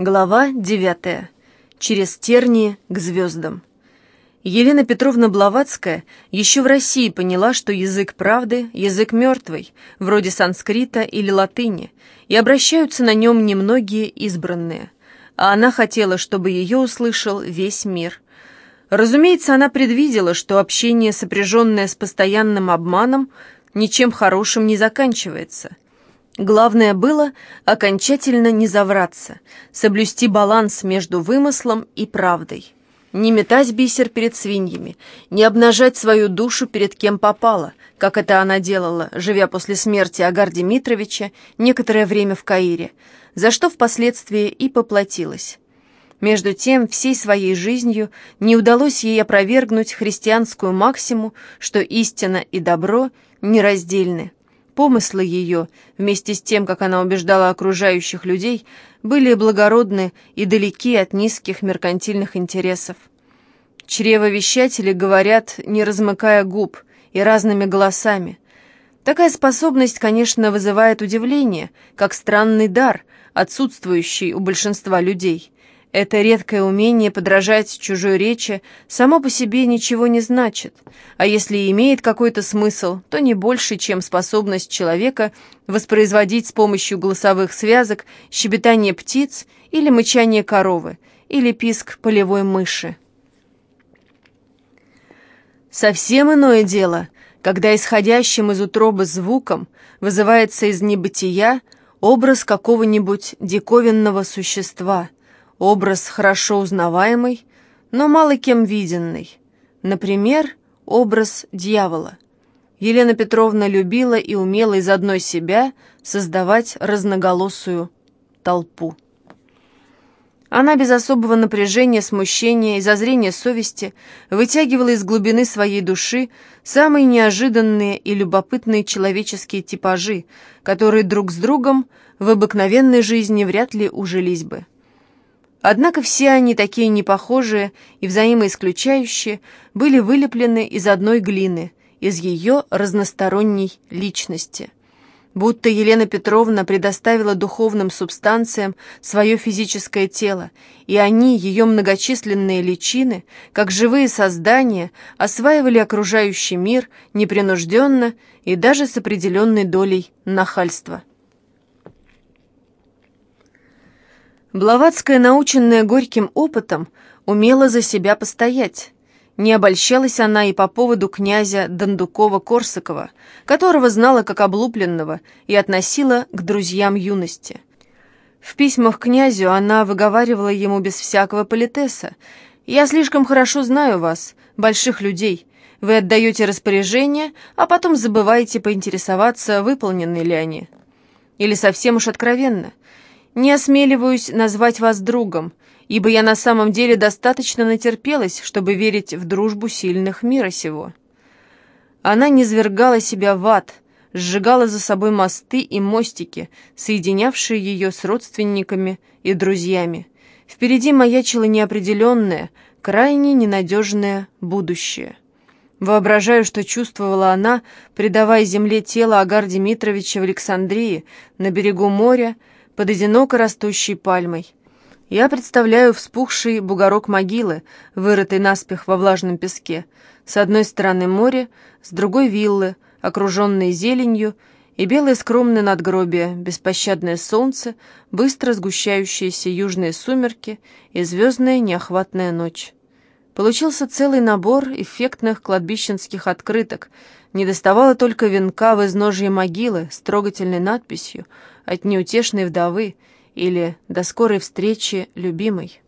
Глава 9. Через тернии к звездам. Елена Петровна Блаватская еще в России поняла, что язык правды – язык мертвый, вроде санскрита или латыни, и обращаются на нем немногие избранные. А она хотела, чтобы ее услышал весь мир. Разумеется, она предвидела, что общение, сопряженное с постоянным обманом, ничем хорошим не заканчивается – Главное было окончательно не завраться, соблюсти баланс между вымыслом и правдой. Не метать бисер перед свиньями, не обнажать свою душу перед кем попало, как это она делала, живя после смерти Агар Дмитровича некоторое время в Каире, за что впоследствии и поплатилась. Между тем, всей своей жизнью не удалось ей опровергнуть христианскую максиму, что истина и добро нераздельны. Помыслы ее, вместе с тем, как она убеждала окружающих людей, были благородны и далеки от низких меркантильных интересов. Чревовещатели говорят, не размыкая губ и разными голосами. Такая способность, конечно, вызывает удивление, как странный дар, отсутствующий у большинства людей – это редкое умение подражать чужой речи само по себе ничего не значит, а если и имеет какой-то смысл, то не больше, чем способность человека воспроизводить с помощью голосовых связок щебетание птиц или мычание коровы, или писк полевой мыши. Совсем иное дело, когда исходящим из утробы звуком вызывается из небытия образ какого-нибудь диковинного существа – Образ хорошо узнаваемый, но мало кем виденный. Например, образ дьявола. Елена Петровна любила и умела из одной себя создавать разноголосую толпу. Она без особого напряжения, смущения и зазрения совести вытягивала из глубины своей души самые неожиданные и любопытные человеческие типажи, которые друг с другом в обыкновенной жизни вряд ли ужились бы. Однако все они, такие непохожие и взаимоисключающие, были вылеплены из одной глины, из ее разносторонней личности. Будто Елена Петровна предоставила духовным субстанциям свое физическое тело, и они, ее многочисленные личины, как живые создания, осваивали окружающий мир непринужденно и даже с определенной долей нахальства. Блаватская, наученная горьким опытом, умела за себя постоять. Не обольщалась она и по поводу князя Дондукова-Корсакова, которого знала как облупленного и относила к друзьям юности. В письмах князю она выговаривала ему без всякого политеса «Я слишком хорошо знаю вас, больших людей. Вы отдаете распоряжения, а потом забываете поинтересоваться, выполнены ли они». Или совсем уж откровенно – не осмеливаюсь назвать вас другом, ибо я на самом деле достаточно натерпелась, чтобы верить в дружбу сильных мира сего. Она низвергала себя в ад, сжигала за собой мосты и мостики, соединявшие ее с родственниками и друзьями. Впереди маячило неопределенное, крайне ненадежное будущее. Воображаю, что чувствовала она, предавая земле тело Агар Дмитровича в Александрии, на берегу моря, под одиноко растущей пальмой. Я представляю вспухший бугорок могилы, вырытый наспех во влажном песке. С одной стороны море, с другой виллы, окруженные зеленью, и белое скромное надгробие, беспощадное солнце, быстро сгущающиеся южные сумерки и звездная неохватная ночь. Получился целый набор эффектных кладбищенских открыток. Не доставало только венка в изножье могилы с трогательной надписью — от неутешной вдовы или до скорой встречи любимой.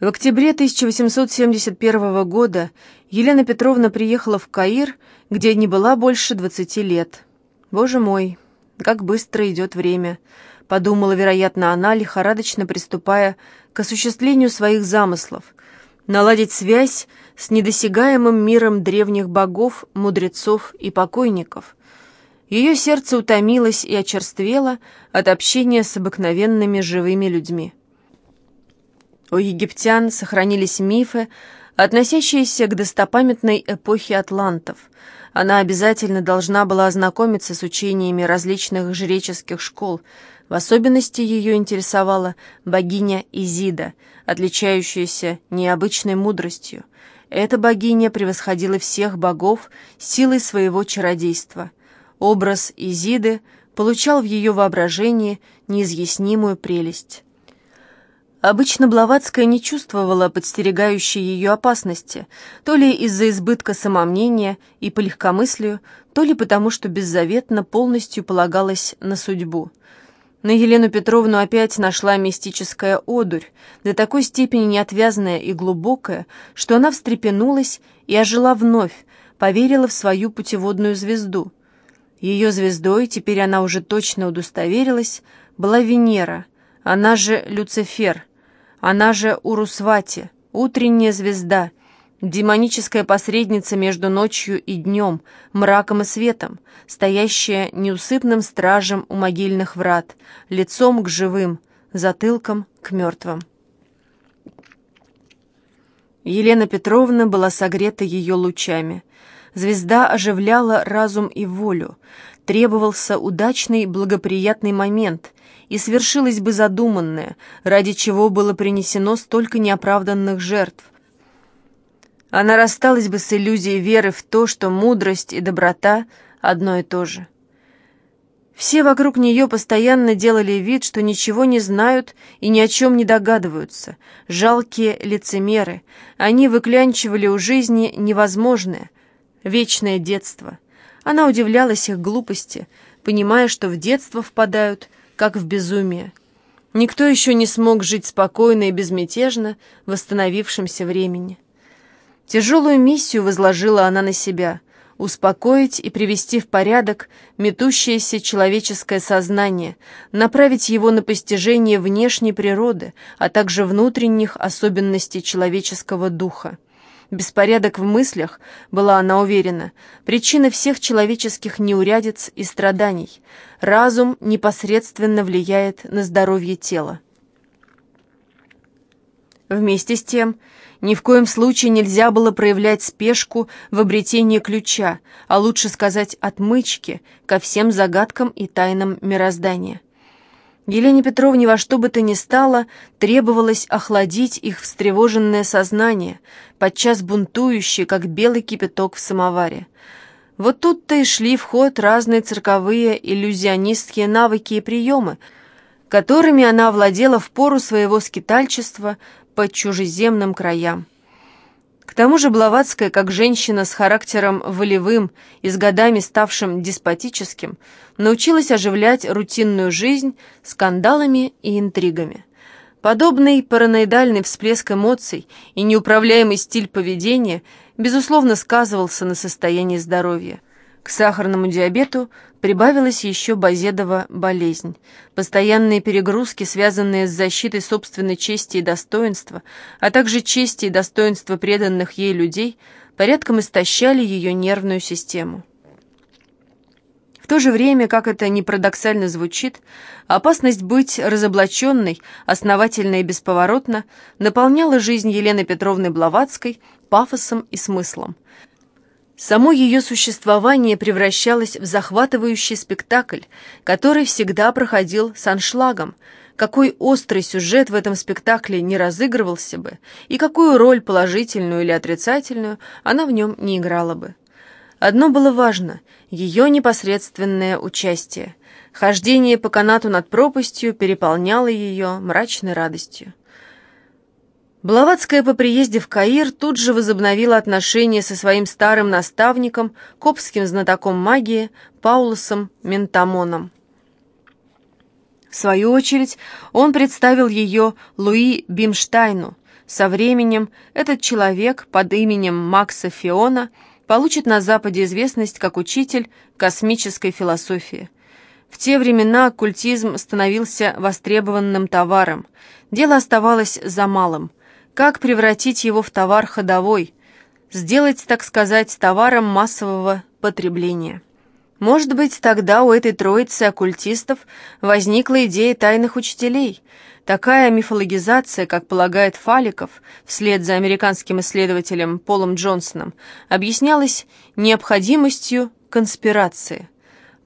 В октябре 1871 года Елена Петровна приехала в Каир, где не была больше 20 лет. «Боже мой, как быстро идет время», — подумала, вероятно, она, лихорадочно приступая к осуществлению своих замыслов, наладить связь с недосягаемым миром древних богов, мудрецов и покойников, ее сердце утомилось и очерствело от общения с обыкновенными живыми людьми. У египтян сохранились мифы, относящиеся к достопамятной эпохе атлантов. Она обязательно должна была ознакомиться с учениями различных жреческих школ, В особенности ее интересовала богиня Изида, отличающаяся необычной мудростью. Эта богиня превосходила всех богов силой своего чародейства. Образ Изиды получал в ее воображении неизъяснимую прелесть. Обычно Блаватская не чувствовала подстерегающей ее опасности, то ли из-за избытка самомнения и по легкомыслию, то ли потому, что беззаветно полностью полагалась на судьбу. На Елену Петровну опять нашла мистическая одурь, до такой степени неотвязная и глубокая, что она встрепенулась и ожила вновь, поверила в свою путеводную звезду. Ее звездой, теперь она уже точно удостоверилась, была Венера, она же Люцифер — она же Урусвати, утренняя звезда, демоническая посредница между ночью и днем, мраком и светом, стоящая неусыпным стражем у могильных врат, лицом к живым, затылком к мертвым. Елена Петровна была согрета ее лучами. Звезда оживляла разум и волю. Требовался удачный благоприятный момент, и свершилось бы задуманное, ради чего было принесено столько неоправданных жертв. Она рассталась бы с иллюзией веры в то, что мудрость и доброта одно и то же. Все вокруг нее постоянно делали вид, что ничего не знают и ни о чем не догадываются. Жалкие лицемеры. Они выклянчивали у жизни невозможное, вечное детство. Она удивлялась их глупости, понимая, что в детство впадают как в безумие. Никто еще не смог жить спокойно и безмятежно в восстановившемся времени. Тяжелую миссию возложила она на себя — успокоить и привести в порядок метущееся человеческое сознание, направить его на постижение внешней природы, а также внутренних особенностей человеческого духа. Беспорядок в мыслях, была она уверена, причина всех человеческих неурядиц и страданий. Разум непосредственно влияет на здоровье тела. Вместе с тем, ни в коем случае нельзя было проявлять спешку в обретении ключа, а лучше сказать отмычки ко всем загадкам и тайнам мироздания. Елене Петровне во что бы то ни стало требовалось охладить их встревоженное сознание, подчас бунтующее, как белый кипяток в самоваре. Вот тут-то и шли в ход разные цирковые иллюзионистские навыки и приемы, которыми она владела в пору своего скитальчества по чужеземным краям. К тому же Блаватская, как женщина с характером волевым и с годами ставшим деспотическим, научилась оживлять рутинную жизнь скандалами и интригами. Подобный параноидальный всплеск эмоций и неуправляемый стиль поведения безусловно сказывался на состоянии здоровья. К сахарному диабету прибавилась еще базедова болезнь. Постоянные перегрузки, связанные с защитой собственной чести и достоинства, а также чести и достоинства преданных ей людей, порядком истощали ее нервную систему. В то же время, как это ни парадоксально звучит, опасность быть разоблаченной, основательно и бесповоротно, наполняла жизнь Елены Петровны Блаватской пафосом и смыслом – Само ее существование превращалось в захватывающий спектакль, который всегда проходил с аншлагом. Какой острый сюжет в этом спектакле не разыгрывался бы, и какую роль, положительную или отрицательную, она в нем не играла бы. Одно было важно — ее непосредственное участие. Хождение по канату над пропастью переполняло ее мрачной радостью. Блаватская по приезде в Каир тут же возобновила отношения со своим старым наставником, копским знатоком магии Паулосом Ментамоном. В свою очередь он представил ее Луи Бимштайну. Со временем этот человек под именем Макса Фиона получит на Западе известность как учитель космической философии. В те времена оккультизм становился востребованным товаром. Дело оставалось за малым – как превратить его в товар ходовой, сделать, так сказать, товаром массового потребления. Может быть, тогда у этой троицы оккультистов возникла идея тайных учителей. Такая мифологизация, как полагает Фаликов, вслед за американским исследователем Полом Джонсоном, объяснялась необходимостью конспирации.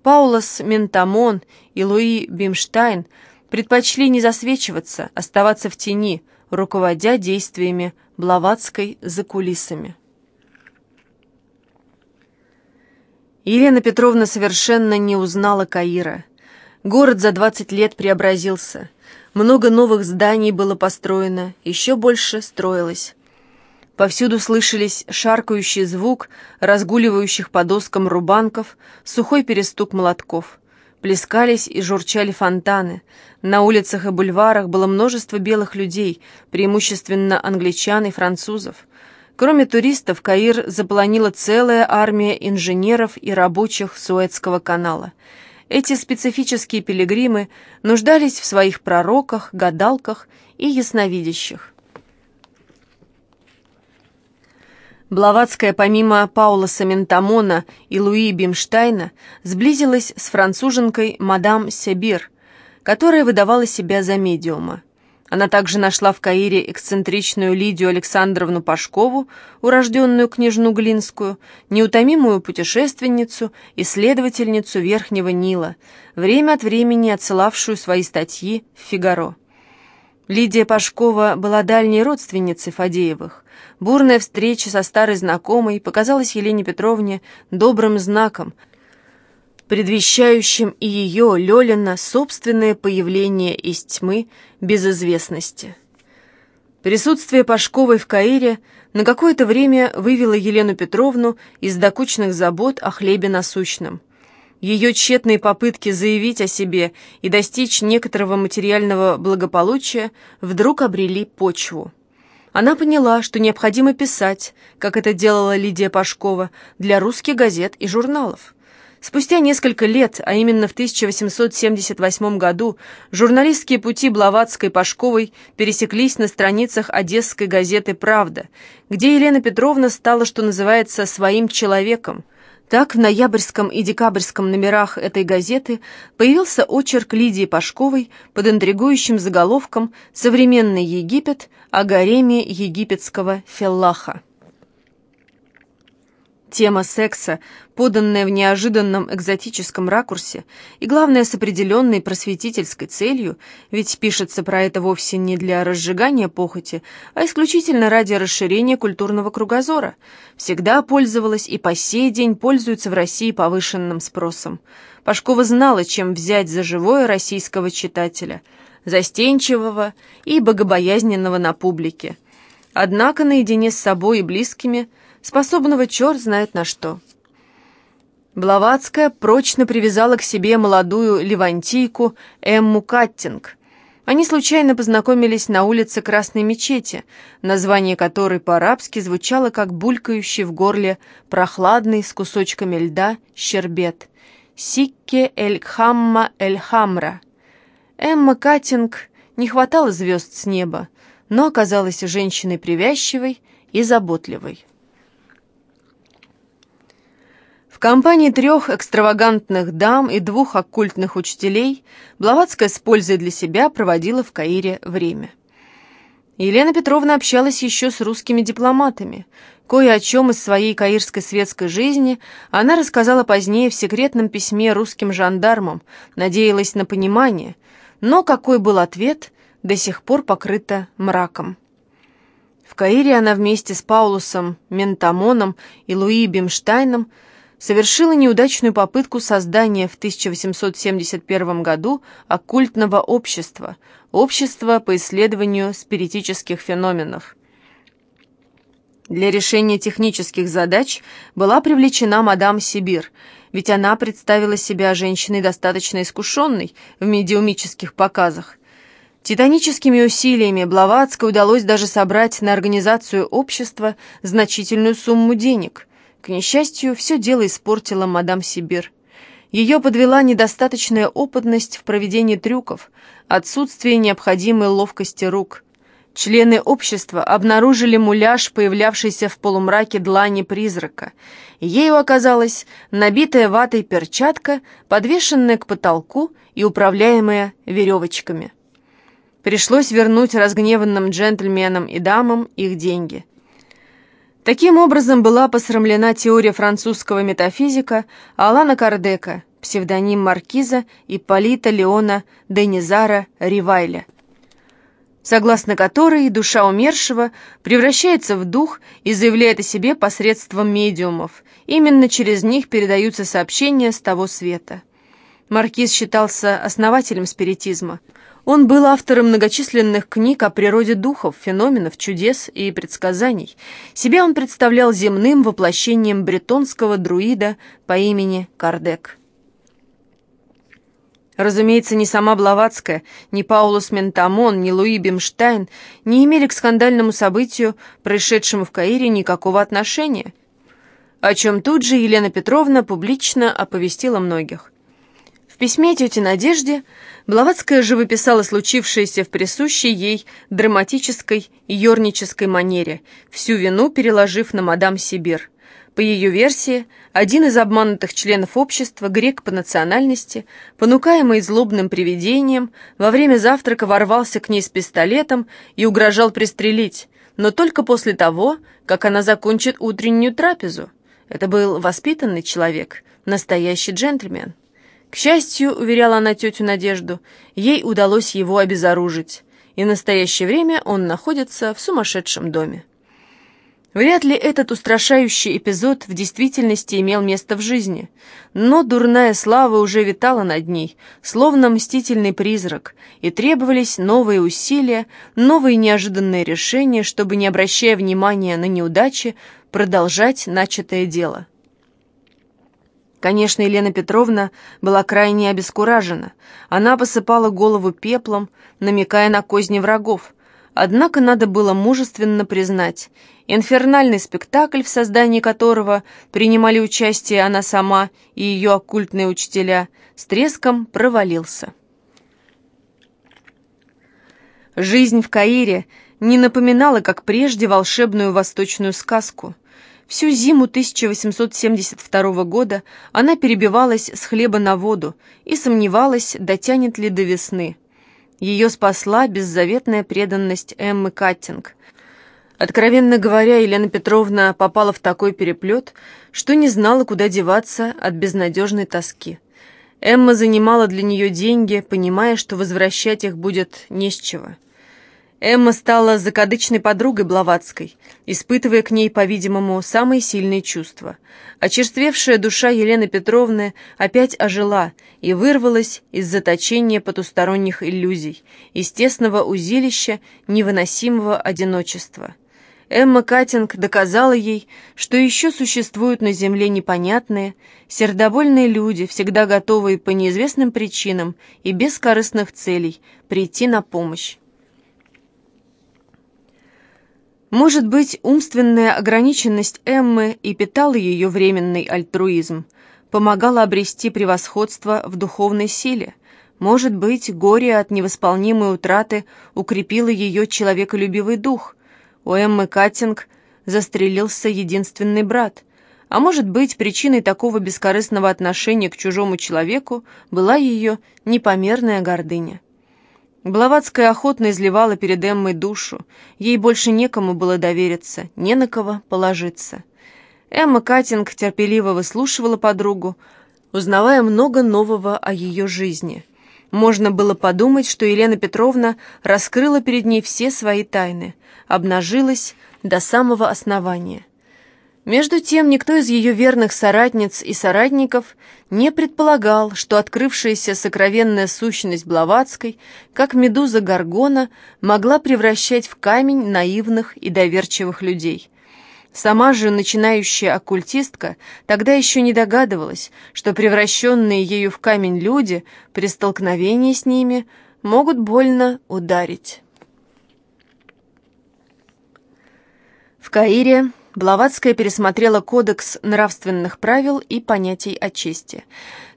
Паулос Ментамон и Луи Бимштайн предпочли не засвечиваться, оставаться в тени, руководя действиями Блаватской за кулисами. Елена Петровна совершенно не узнала Каира. Город за 20 лет преобразился. Много новых зданий было построено, еще больше строилось. Повсюду слышались шаркающий звук разгуливающих по доскам рубанков, сухой перестук молотков. Плескались и журчали фонтаны. На улицах и бульварах было множество белых людей, преимущественно англичан и французов. Кроме туристов, Каир заполонила целая армия инженеров и рабочих Суэцкого канала. Эти специфические пилигримы нуждались в своих пророках, гадалках и ясновидящих. Блаватская, помимо Паулоса Ментамона и Луи Бимштайна, сблизилась с француженкой мадам Себир, которая выдавала себя за медиума. Она также нашла в Каире эксцентричную Лидию Александровну Пашкову, урожденную княжну Глинскую, неутомимую путешественницу, исследовательницу Верхнего Нила, время от времени отсылавшую свои статьи в «Фигаро». Лидия Пашкова была дальней родственницей Фадеевых. Бурная встреча со старой знакомой показалась Елене Петровне добрым знаком, предвещающим и ее, Лёлина, собственное появление из тьмы безызвестности. Присутствие Пашковой в Каире на какое-то время вывело Елену Петровну из докучных забот о хлебе насущном. Ее тщетные попытки заявить о себе и достичь некоторого материального благополучия вдруг обрели почву. Она поняла, что необходимо писать, как это делала Лидия Пашкова, для русских газет и журналов. Спустя несколько лет, а именно в 1878 году, журналистские пути Блаватской и Пашковой пересеклись на страницах одесской газеты «Правда», где Елена Петровна стала, что называется, своим человеком – так, в ноябрьском и декабрьском номерах этой газеты появился очерк Лидии Пашковой под интригующим заголовком «Современный Египет о гареме египетского феллаха». Тема секса, поданная в неожиданном экзотическом ракурсе и, главное, с определенной просветительской целью, ведь пишется про это вовсе не для разжигания похоти, а исключительно ради расширения культурного кругозора, всегда пользовалась и по сей день пользуется в России повышенным спросом. Пашкова знала, чем взять за живое российского читателя, застенчивого и богобоязненного на публике. Однако наедине с собой и близкими – способного черт знает на что. Блаватская прочно привязала к себе молодую левантийку Эмму Каттинг. Они случайно познакомились на улице Красной мечети, название которой по-арабски звучало как булькающий в горле прохладный с кусочками льда щербет. «Сикке эль-хамма эль-хамра». Эмма Каттинг не хватало звезд с неба, но оказалась женщиной привязчивой и заботливой. Компании трех экстравагантных дам и двух оккультных учителей Блаватская с пользой для себя проводила в Каире время. Елена Петровна общалась еще с русскими дипломатами. Кое о чем из своей каирской светской жизни она рассказала позднее в секретном письме русским жандармам, надеялась на понимание, но какой был ответ, до сих пор покрыто мраком. В Каире она вместе с Паулусом Ментамоном и Луи Бимштайном совершила неудачную попытку создания в 1871 году оккультного общества, общества по исследованию спиритических феноменов. Для решения технических задач была привлечена мадам Сибир, ведь она представила себя женщиной достаточно искушенной в медиумических показах. Титаническими усилиями Блаватской удалось даже собрать на организацию общества значительную сумму денег – к несчастью, все дело испортила мадам Сибир. Ее подвела недостаточная опытность в проведении трюков, отсутствие необходимой ловкости рук. Члены общества обнаружили муляж, появлявшийся в полумраке длани призрака. Ею оказалась набитая ватой перчатка, подвешенная к потолку и управляемая веревочками. Пришлось вернуть разгневанным джентльменам и дамам их деньги. Таким образом была посрамлена теория французского метафизика Алана Кардека, псевдоним маркиза Ипполита Леона Денизара Ривайля, согласно которой душа умершего превращается в дух и заявляет о себе посредством медиумов. Именно через них передаются сообщения с того света. Маркиз считался основателем спиритизма. Он был автором многочисленных книг о природе духов, феноменов, чудес и предсказаний. Себя он представлял земным воплощением бретонского друида по имени Кардек. Разумеется, ни сама Блаватская, ни Паулус Ментамон, ни Луи Бимштайн не имели к скандальному событию, происшедшему в Каире, никакого отношения, о чем тут же Елена Петровна публично оповестила многих. Письме тете Надежде Блаватская живописала случившееся в присущей ей драматической и ернической манере, всю вину переложив на мадам Сибир – по ее версии, один из обманутых членов общества, грек по национальности, понукаемый злобным привидением, во время завтрака ворвался к ней с пистолетом и угрожал пристрелить, но только после того, как она закончит утреннюю трапезу. Это был воспитанный человек, настоящий джентльмен. К счастью, уверяла она тетю Надежду, ей удалось его обезоружить, и в настоящее время он находится в сумасшедшем доме. Вряд ли этот устрашающий эпизод в действительности имел место в жизни, но дурная слава уже витала над ней, словно мстительный призрак, и требовались новые усилия, новые неожиданные решения, чтобы, не обращая внимания на неудачи, продолжать начатое дело. Конечно, Елена Петровна была крайне обескуражена. Она посыпала голову пеплом, намекая на козни врагов, Однако надо было мужественно признать, инфернальный спектакль, в создании которого принимали участие она сама и ее оккультные учителя, с треском провалился. Жизнь в Каире не напоминала, как прежде, волшебную восточную сказку. Всю зиму 1872 года она перебивалась с хлеба на воду и сомневалась, дотянет ли до весны. Ее спасла беззаветная преданность Эммы Каттинг. Откровенно говоря, Елена Петровна попала в такой переплет, что не знала, куда деваться от безнадежной тоски. Эмма занимала для нее деньги, понимая, что возвращать их будет не с чего. Эмма стала закадычной подругой Блаватской, испытывая к ней, по-видимому, самые сильные чувства. Очерствевшая душа Елены Петровны опять ожила и вырвалась из заточения потусторонних иллюзий, из тесного узилища невыносимого одиночества. Эмма Катинг доказала ей, что еще существуют на Земле непонятные, сердобольные люди, всегда готовые по неизвестным причинам и без корыстных целей прийти на помощь. Может быть, умственная ограниченность Эммы и питала ее временный альтруизм, помогала обрести превосходство в духовной силе. Может быть, горе от невосполнимой утраты укрепило ее человеколюбивый дух. У Эммы Каттинг застрелился единственный брат. А может быть, причиной такого бескорыстного отношения к чужому человеку была ее непомерная гордыня. Блаватская охотно изливала перед Эммой душу. Ей больше некому было довериться, не на кого положиться. Эмма Катинг терпеливо выслушивала подругу, узнавая много нового о ее жизни. Можно было подумать, что Елена Петровна раскрыла перед ней все свои тайны, обнажилась до самого основания. Между тем, никто из ее верных соратниц и соратников не предполагал, что открывшаяся сокровенная сущность Блаватской, как медуза Гаргона, могла превращать в камень наивных и доверчивых людей. Сама же начинающая оккультистка тогда еще не догадывалась, что превращенные ею в камень люди при столкновении с ними могут больно ударить. В Каире Блаватская пересмотрела кодекс нравственных правил и понятий о чести.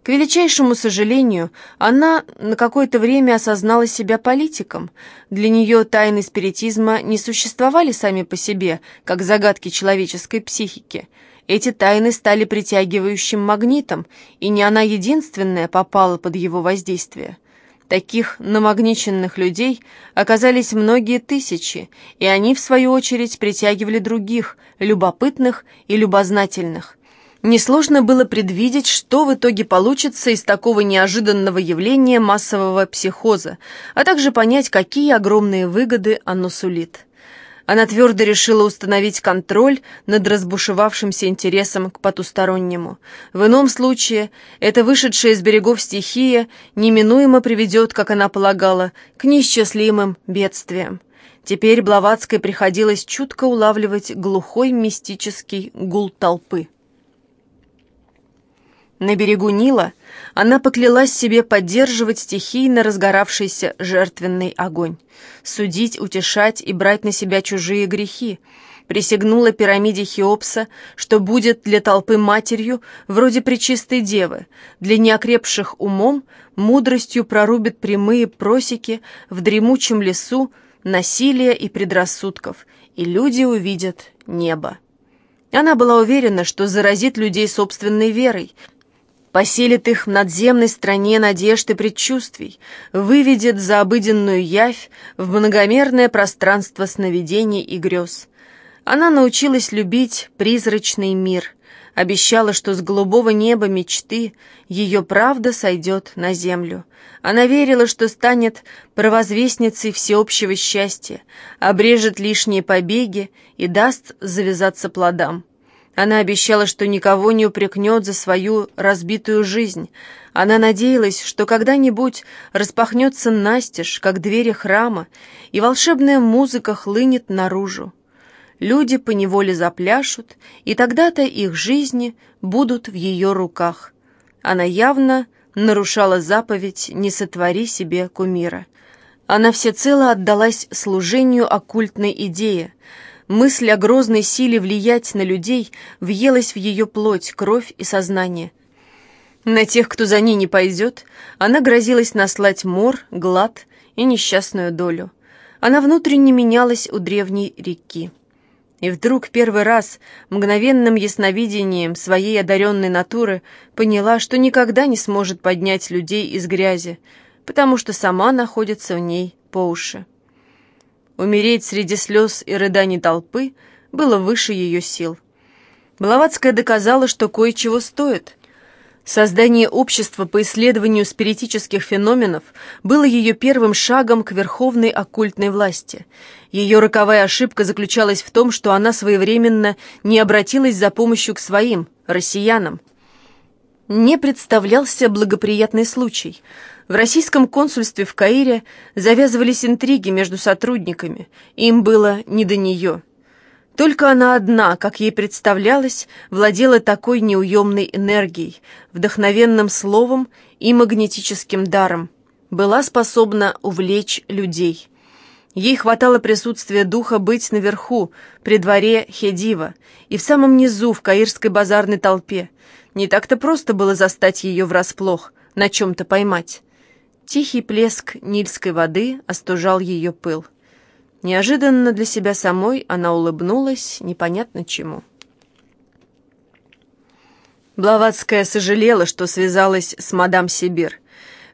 К величайшему сожалению, она на какое-то время осознала себя политиком. Для нее тайны спиритизма не существовали сами по себе, как загадки человеческой психики. Эти тайны стали притягивающим магнитом, и не она единственная попала под его воздействие. Таких намагниченных людей оказались многие тысячи, и они, в свою очередь, притягивали других, любопытных и любознательных. Несложно было предвидеть, что в итоге получится из такого неожиданного явления массового психоза, а также понять, какие огромные выгоды оно сулит. Она твердо решила установить контроль над разбушевавшимся интересом к потустороннему. В ином случае эта вышедшая из берегов стихия неминуемо приведет, как она полагала, к неисчислимым бедствиям. Теперь Блаватской приходилось чутко улавливать глухой мистический гул толпы. На берегу Нила она поклялась себе поддерживать стихийно разгоравшийся жертвенный огонь, судить, утешать и брать на себя чужие грехи. Присягнула пирамиде Хеопса, что будет для толпы матерью вроде Пречистой Девы, для неокрепших умом мудростью прорубит прямые просеки в дремучем лесу насилия и предрассудков, и люди увидят небо. Она была уверена, что заразит людей собственной верой, поселит их в надземной стране надежд и предчувствий, выведет за обыденную явь в многомерное пространство сновидений и грез. Она научилась любить призрачный мир, обещала, что с голубого неба мечты ее правда сойдет на землю. Она верила, что станет провозвестницей всеобщего счастья, обрежет лишние побеги и даст завязаться плодам. Она обещала, что никого не упрекнет за свою разбитую жизнь. Она надеялась, что когда-нибудь распахнется настежь, как двери храма, и волшебная музыка хлынет наружу. Люди поневоле запляшут, и тогда-то их жизни будут в ее руках. Она явно нарушала заповедь «Не сотвори себе кумира». Она всецело отдалась служению оккультной идее — Мысль о грозной силе влиять на людей въелась в ее плоть, кровь и сознание. На тех, кто за ней не пойдет, она грозилась наслать мор, глад и несчастную долю. Она внутренне менялась у древней реки. И вдруг первый раз мгновенным ясновидением своей одаренной натуры поняла, что никогда не сможет поднять людей из грязи, потому что сама находится в ней по уши. Умереть среди слез и рыданий толпы было выше ее сил. Блаватская доказала, что кое-чего стоит. Создание общества по исследованию спиритических феноменов было ее первым шагом к верховной оккультной власти. Ее роковая ошибка заключалась в том, что она своевременно не обратилась за помощью к своим, россиянам. Не представлялся благоприятный случай – в российском консульстве в Каире завязывались интриги между сотрудниками, им было не до нее. Только она одна, как ей представлялось, владела такой неуемной энергией, вдохновенным словом и магнетическим даром, была способна увлечь людей. Ей хватало присутствия духа быть наверху, при дворе Хедива, и в самом низу, в каирской базарной толпе. Не так-то просто было застать ее врасплох, на чем-то поймать. Тихий плеск нильской воды остужал ее пыл. Неожиданно для себя самой она улыбнулась непонятно чему. Блаватская сожалела, что связалась с мадам Сибир.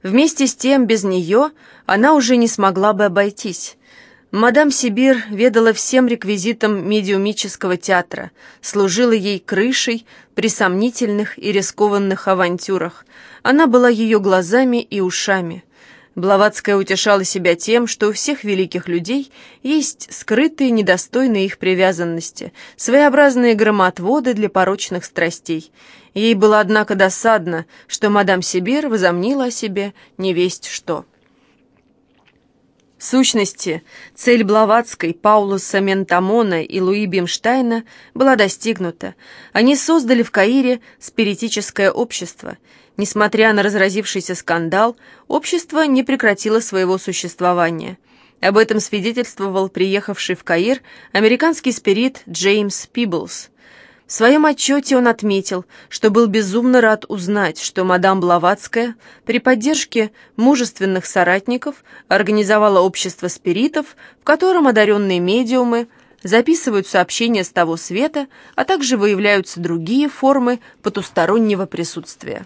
Вместе с тем, без нее она уже не смогла бы обойтись. Мадам Сибир ведала всем реквизитом медиумического театра, служила ей крышей при сомнительных и рискованных авантюрах. Она была ее глазами и ушами. Блаватская утешала себя тем, что у всех великих людей есть скрытые, недостойные их привязанности, своеобразные громотводы для порочных страстей. Ей было, однако, досадно, что мадам Сибир возомнила о себе невесть что. В сущности, цель Блаватской, Паулуса Ментамона и Луи Бимштайна была достигнута. Они создали в Каире спиритическое общество. Несмотря на разразившийся скандал, общество не прекратило своего существования. Об этом свидетельствовал приехавший в Каир американский спирит Джеймс Пиблс – в своем отчете он отметил, что был безумно рад узнать, что мадам Блаватская при поддержке мужественных соратников организовала общество спиритов, в котором одаренные медиумы записывают сообщения с того света, а также выявляются другие формы потустороннего присутствия.